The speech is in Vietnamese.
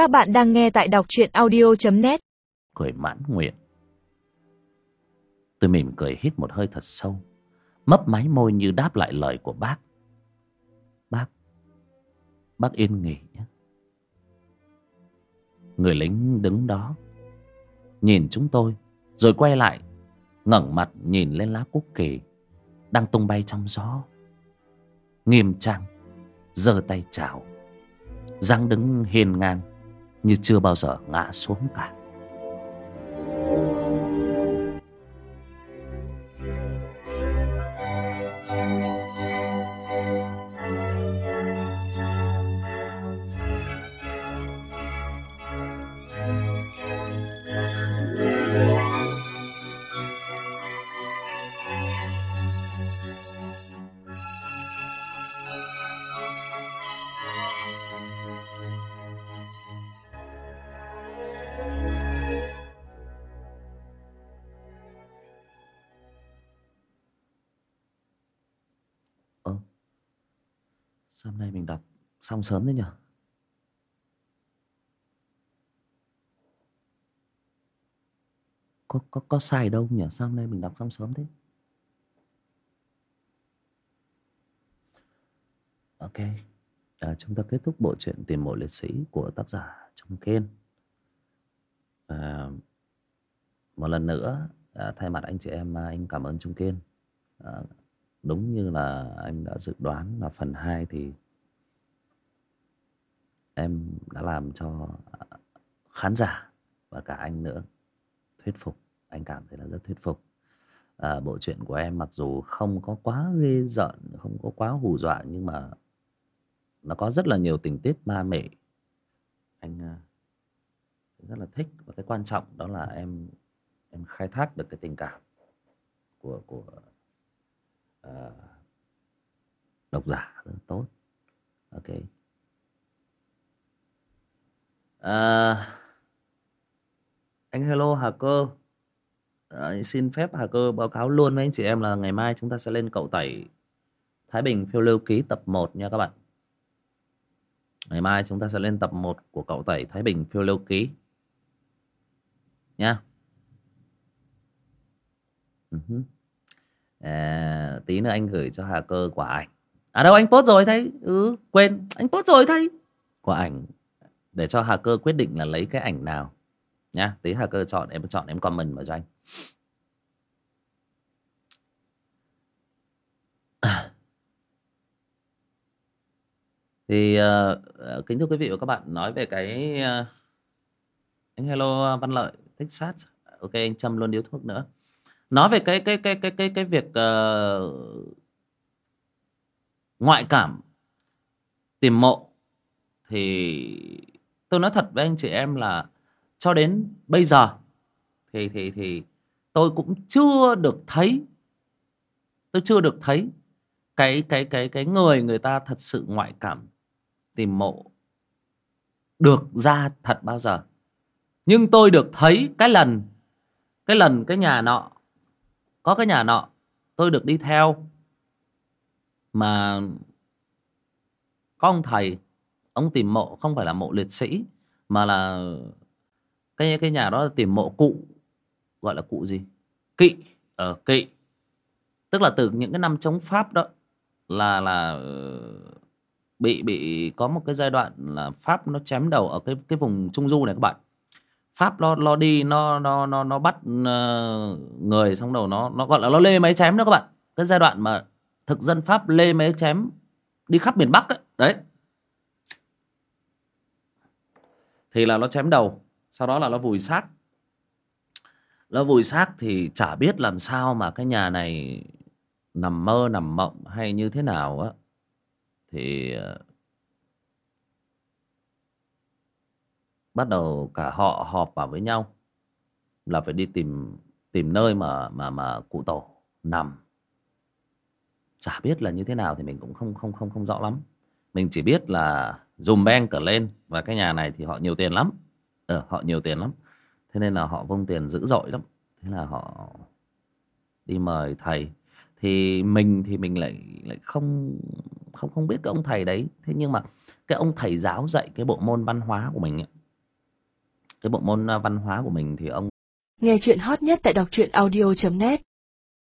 Các bạn đang nghe tại đọc truyện audio.net cười mãn nguyện. Tôi mỉm cười hít một hơi thật sâu, mấp máy môi như đáp lại lời của bác. Bác bác yên nghỉ nhé. Người lính đứng đó, nhìn chúng tôi, rồi quay lại, ngẩng mặt nhìn lên lá cúc kỳ, đang tung bay trong gió. Nghiêm trang, giơ tay chào, dáng đứng hiền ngang như chưa bao giờ ngã xuống cả. Sao hôm nay mình đọc xong sớm thế nhỉ? Có có có sai đâu nhỉ? Sao hôm nay mình đọc xong sớm thế? Ok. À, chúng ta kết thúc bộ truyện tìm mộ liệt sĩ của tác giả Trung Kiên. À, một lần nữa à, thay mặt anh chị em à, anh cảm ơn Trung Kiên. À, đúng như là anh đã dự đoán là phần 2 thì em đã làm cho khán giả và cả anh nữa thuyết phục. Anh cảm thấy là rất thuyết phục. À, bộ truyện của em mặc dù không có quá ghê rợn không có quá hù dọa nhưng mà nó có rất là nhiều tình tiết ma mị. Anh à, rất là thích và cái quan trọng đó là em em khai thác được cái tình cảm của của uh, độc giả rất tốt. Ok. À, anh hello hà cơ. À, xin phép hà cơ báo cáo luôn với anh chị em là ngày mai chúng ta sẽ lên cậu tẩy thái bình phiêu lưu ký tập 1 nha các bạn. Ngày mai chúng ta sẽ lên tập 1 của cậu tẩy thái bình phiêu lưu ký. Nha. Uh-huh à, tí nữa anh gửi cho hà cơ quả ảnh. À đâu anh post rồi thấy. Ừ quên. Anh post rồi thấy. Quả ảnh. Để cho hà cơ quyết định là lấy cái ảnh nào. Nhá tí hà cơ chọn em chọn em comment vào cho anh. Thì uh, kính thưa quý vị và các bạn nói về cái uh, anh hello văn lợi thích sát ok anh châm luôn điếu thuốc nữa nói về cái cái cái cái cái cái việc uh, ngoại cảm tìm mộ thì tôi nói thật với anh chị em là cho đến bây giờ thì thì thì tôi cũng chưa được thấy tôi chưa được thấy cái cái cái cái người người ta thật sự ngoại cảm tìm mộ được ra thật bao giờ. Nhưng tôi được thấy cái lần cái lần cái nhà nọ có cái nhà nọ tôi được đi theo. Mà có ông thầy ông tìm mộ không phải là mộ liệt sĩ mà là cái cái nhà đó là tìm mộ cụ gọi là cụ gì? Kỵ ở ờ, kỵ. Tức là từ những cái năm chống pháp đó là là ờ, bị bị có một cái giai đoạn là pháp nó chém đầu ở cái cái vùng trung du này các bạn pháp lo lo đi nó nó nó nó bắt uh, người xong đầu nó nó gọi là nó lê máy chém đó các bạn. Cái giai đoạn mà thực dân pháp lê máy chém đi khắp miền bắc ấy. đấy. Thì là nó chém đầu sau đó là nó vùi xác. Nó vùi xác thì chả biết làm sao mà cái nhà này nằm mơ nằm mộng hay như thế nào á. Thì ờ, bắt đầu cả họ họp vào với nhau là phải đi tìm tìm nơi mà mà mà cụ tổ nằm. Chả biết là như thế nào thì mình cũng không không không không rõ lắm. Mình chỉ biết là dùm beng trở lên và cái nhà này thì họ nhiều tiền lắm. Ờ, họ nhiều tiền lắm. Thế nên là họ vung tiền dữ dội lắm. Thế là họ đi mời thầy. Thì mình thì mình lại lại không không không biết cái ông thầy đấy. Thế nhưng mà cái ông thầy giáo dạy cái bộ môn văn hóa của mình ấy, cái bộ môn à, văn hóa của mình thì ông Nghe chuyện hot nhất tại đọc truyện audio.net